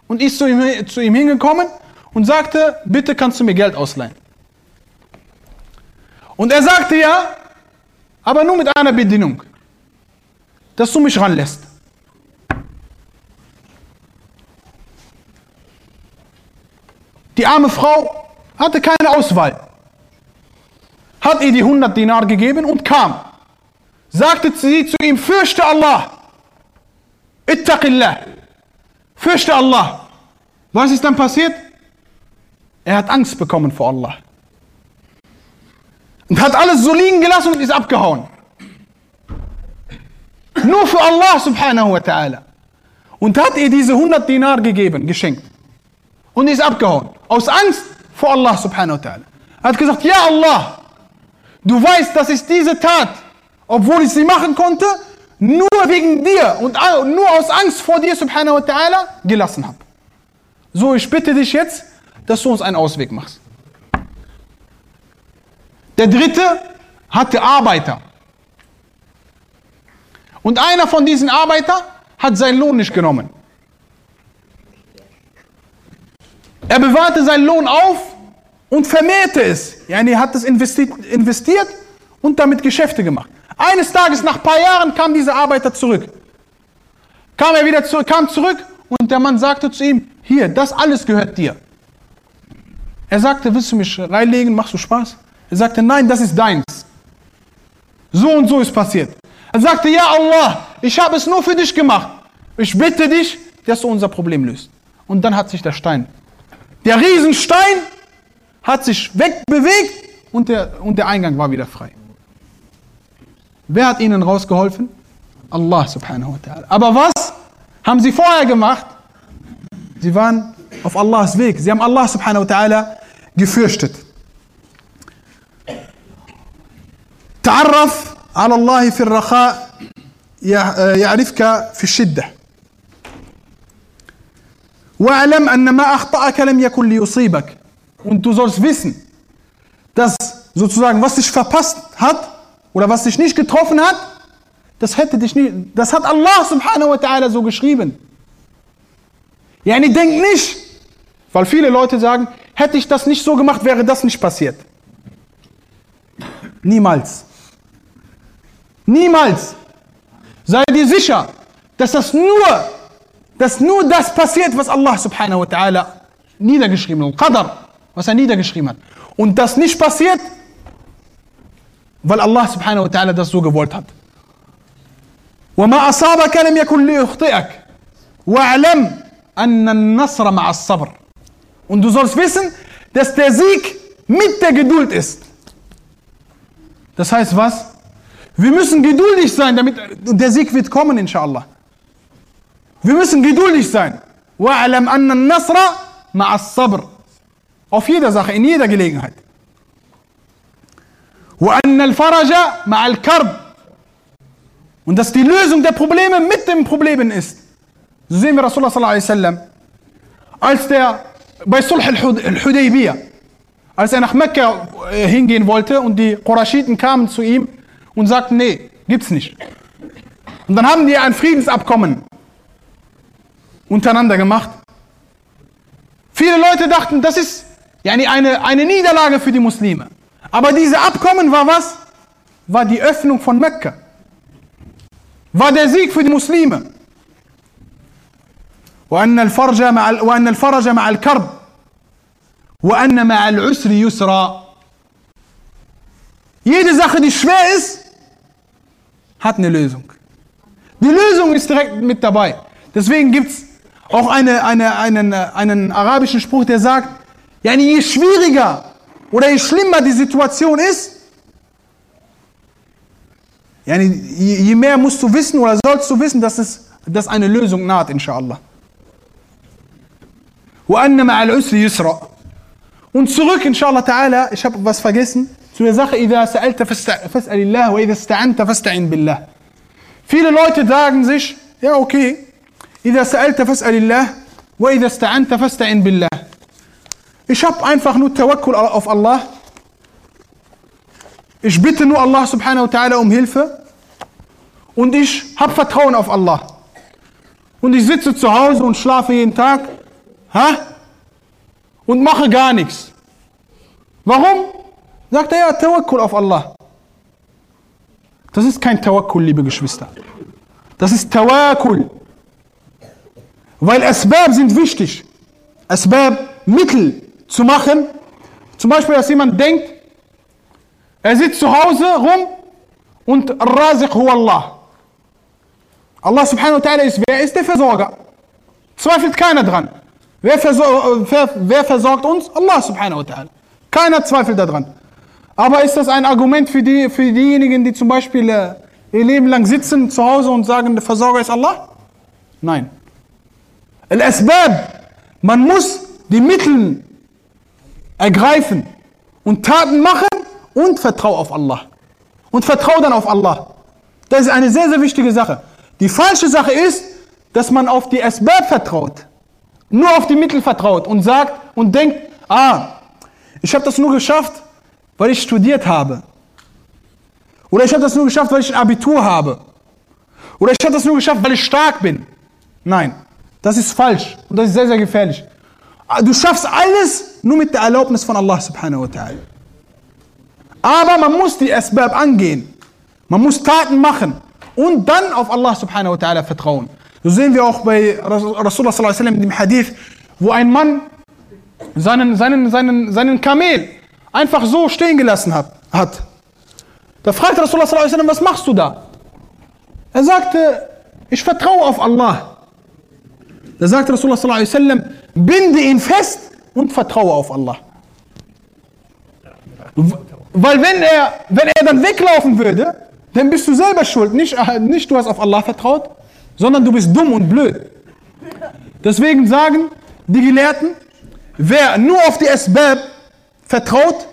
und ist zu ihm, zu ihm hingekommen und sagte, bitte kannst du mir Geld ausleihen. Und er sagte ja, aber nur mit einer Bedingung, dass du mich ranlässt. Die arme Frau hatte keine Auswahl. Hat ihr die 100 Dinar gegeben und kam. Sagte sie zu ihm, fürchte Allah. Ittaqillah. Fürchte Allah. Was ist dann passiert? Er hat Angst bekommen vor Allah. Und hat alles so liegen gelassen und ist abgehauen. Nur für Allah subhanahu wa ta'ala. Und hat ihr diese 100 Dinar gegeben, geschenkt. Und ist abgehauen. Aus Angst vor Allah subhanahu wa ta'ala. Hat gesagt, ja Allah, du weißt, dass ich diese Tat, obwohl ich sie machen konnte, nur wegen dir und nur aus Angst vor dir subhanahu wa ta'ala gelassen habe. So, ich bitte dich jetzt, dass du uns einen Ausweg machst. Der dritte hatte Arbeiter. Und einer von diesen Arbeitern hat seinen Lohn nicht genommen. Er bewahrte seinen Lohn auf und vermehrte es. Yani er hat es investiert und damit Geschäfte gemacht. Eines Tages, nach ein paar Jahren, kam dieser Arbeiter zurück. Kam er wieder zurück, kam zurück und der Mann sagte zu ihm, hier, das alles gehört dir. Er sagte, willst du mich reinlegen, machst du Spaß? Er sagte, nein, das ist deins. So und so ist passiert. Er sagte, ja Allah, ich habe es nur für dich gemacht. Ich bitte dich, dass du unser Problem löst. Und dann hat sich der Stein, der Riesenstein, hat sich wegbewegt und der, und der Eingang war wieder frei. Wer hat ihnen rausgeholfen? Allah subhanahu wa ta'ala. Aber was haben sie vorher gemacht? Sie waren auf Allahs Weg. Sie haben Allah subhanahu wa ta'ala gefürchtet. تعرف على الله في الرخاء يعرفك في الشدة واعلم أن ما أخطأك لم يكن ليصيبك und du sollst wissen dass sozusagen was dich verpasst hat oder was dich nicht getroffen hat, das hätte dich nicht, das hat Allah subhanahu wa ta'ala so geschrieben. Ja, ich denk nicht, weil viele Leute sagen, hätte ich das nicht so gemacht, wäre das nicht passiert. Niemals. Niemals. Sei dir sicher, dass das nur, dass nur das passiert, was Allah subhanahu wa ta'ala niedergeschrieben hat. Qadar, was er niedergeschrieben hat. Und das nicht passiert, weil Allah subhanahu wa ta'ala das so gewollt hat. وما أصابك لم يكن ليخطئك واعلم أن النصر مع الصبر und du sollst wissen dass der Sieg mit der Geduld ist das heißt was wir müssen geduldig sein damit der Sieg wird kommen inshallah wir müssen geduldig sein واعلم أن النصر مع الصبر auf jeder Sache in jeder Gelegenheit وأن الفرج مع الكرب und dass die Lösung der Probleme mit den Problemen ist. So sehen wir Rasulullah sallallahu alaihi wasallam, als der bei Sulh al-Hudaybiyah, als er nach Mekka hingehen wollte und die Qurashiten kamen zu ihm und sagten, nee, gibt's nicht. Und dann haben die ein Friedensabkommen untereinander gemacht. Viele Leute dachten, das ist yani eine, eine Niederlage für die Muslime. Aber diese Abkommen war was? War die Öffnung von Mekka. War der Sieg für die Muslime. وأن الفرج مع وأن الفرج مع الكرب وأن مع العسر يسرا Jede Sache, die schwer ist, hat eine Lösung. Die Lösung ist direkt mit dabei. Deswegen gibt es auch eine, eine, einen, einen arabischen Spruch, der sagt, ja, je schwieriger oder je schlimmer die Situation ist, Yani, je mehr musst du wissen oder sollst du wissen, dass es dass eine Lösung naht, inshallah. Und zurück, inshallah ta'ala, ich habe was vergessen, zu der Sache, إذا سألت فاسأل الله وإذا استعنت فاستعن بالله. Viele Leute sagen sich, ja okay, إذا سألت فاسأل الله وإذا استعنت فاستعن بالله. Ich habe einfach nur Tawakkul auf Allah ich bitte nur Allah subhanahu wa ta'ala um Hilfe und ich habe Vertrauen auf Allah. Und ich sitze zu Hause und schlafe jeden Tag ha? und mache gar nichts. Warum? Sagt er ja, Tawakkul auf Allah. Das ist kein Tawakkul, liebe Geschwister. Das ist Tawakkul. Weil Asbab sind wichtig. Asbab, Mittel zu machen. Zum Beispiel, dass jemand denkt, er sitzt zu Hause rum und Razik hu Allah. Allah subhanahu wa ta'ala ist, wer ist der Versorger? Zweifelt keiner dran. Wer, versor wer, wer versorgt uns? Allah subhanahu wa ta'ala. Keiner zweifelt daran. Aber ist das ein Argument für, die, für diejenigen, die zum Beispiel äh, ihr Leben lang sitzen zu Hause und sagen, der Versorger ist Allah? Nein. Al-Asbab, man muss die Mittel ergreifen und Taten machen, und vertrau auf Allah. Und vertrau dann auf Allah. Das ist eine sehr, sehr wichtige Sache. Die falsche Sache ist, dass man auf die Asbab vertraut. Nur auf die Mittel vertraut und sagt und denkt, ah, ich habe das nur geschafft, weil ich studiert habe. Oder ich habe das nur geschafft, weil ich ein Abitur habe. Oder ich habe das nur geschafft, weil ich stark bin. Nein, das ist falsch und das ist sehr, sehr gefährlich. Du schaffst alles nur mit der Erlaubnis von Allah subhanahu wa ta'ala. Aber man muss die Asbab angehen. Man muss Taten machen und dann auf Allah subhanahu wa ta'ala vertrauen. So sehen wir auch bei Rasulullah sallallahu alaihi wasallam im Hadith, wo ein Mann seinen, seinen, seinen, seinen Kamel einfach so stehen gelassen hat. hat. Da fragt Rasulullah sallallahu alaihi wasallam, was machst du da? Er sagte, ich vertraue auf Allah. Da sagt Rasulullah sallallahu alaihi wasallam, binde ihn fest und vertraue auf Allah. Weil wenn er, wenn er dann weglaufen würde, dann bist du selber schuld. Nicht, nicht du hast auf Allah vertraut, sondern du bist dumm und blöd. Deswegen sagen die Gelehrten, wer nur auf die Asbab vertraut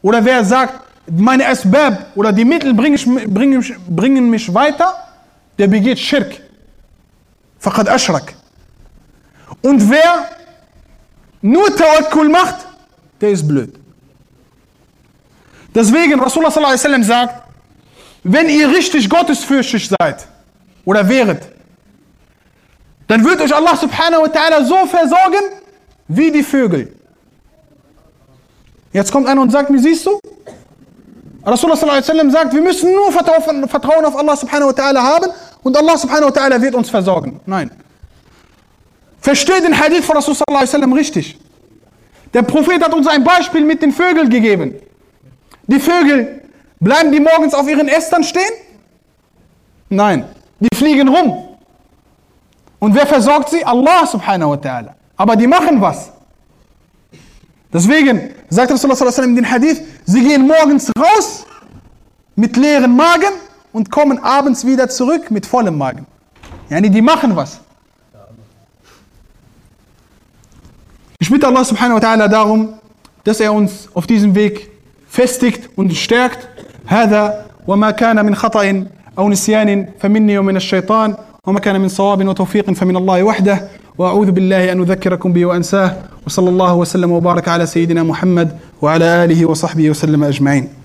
oder wer sagt, meine Asbab oder die Mittel bringen, mich weiter, der begeht Schirk. Faqad Ashrak. Und wer nur Tawakkul macht, der ist blöd. Deswegen, Rasulullah sallallahu alaihi sagt, wenn ihr richtig gottesfürchtig seid oder wäret, dann wird euch Allah subhanahu wa ta'ala so versorgen wie die Vögel. Jetzt kommt einer und sagt mir, siehst du? Rasulullah sallallahu alaihi wasallam sagt, wir müssen nur Vertrauen auf Allah subhanahu wa ta'ala haben und Allah subhanahu wa ta'ala wird uns versorgen. Nein. Versteht den Hadith von Rasulullah sallallahu alaihi wasallam richtig. Der Prophet hat uns ein Beispiel mit den Vögeln gegeben. Die Vögel, bleiben die morgens auf ihren Ästern stehen? Nein, die fliegen rum. Und wer versorgt sie? Allah subhanahu wa ta'ala. Aber die machen was. Deswegen sagt Rasulullah sallallahu alaihi wasallam in den Hadith, sie gehen morgens raus mit leeren Magen und kommen abends wieder zurück mit vollem Magen. Yani die machen was. Ich bitte Allah subhanahu wa ta'ala darum, dass er uns auf diesem Weg festigt und stärkt. هذا وما كان من خطأ أو نسيان فمني ومن الشيطان وما كان من صواب وتوفيق فمن الله وحده. وأعوذ بالله أن أذكركم به وأنساه وصلى الله وسلم وبارك على سيدنا محمد وعلى آله وصحبه وسلم أجمعين.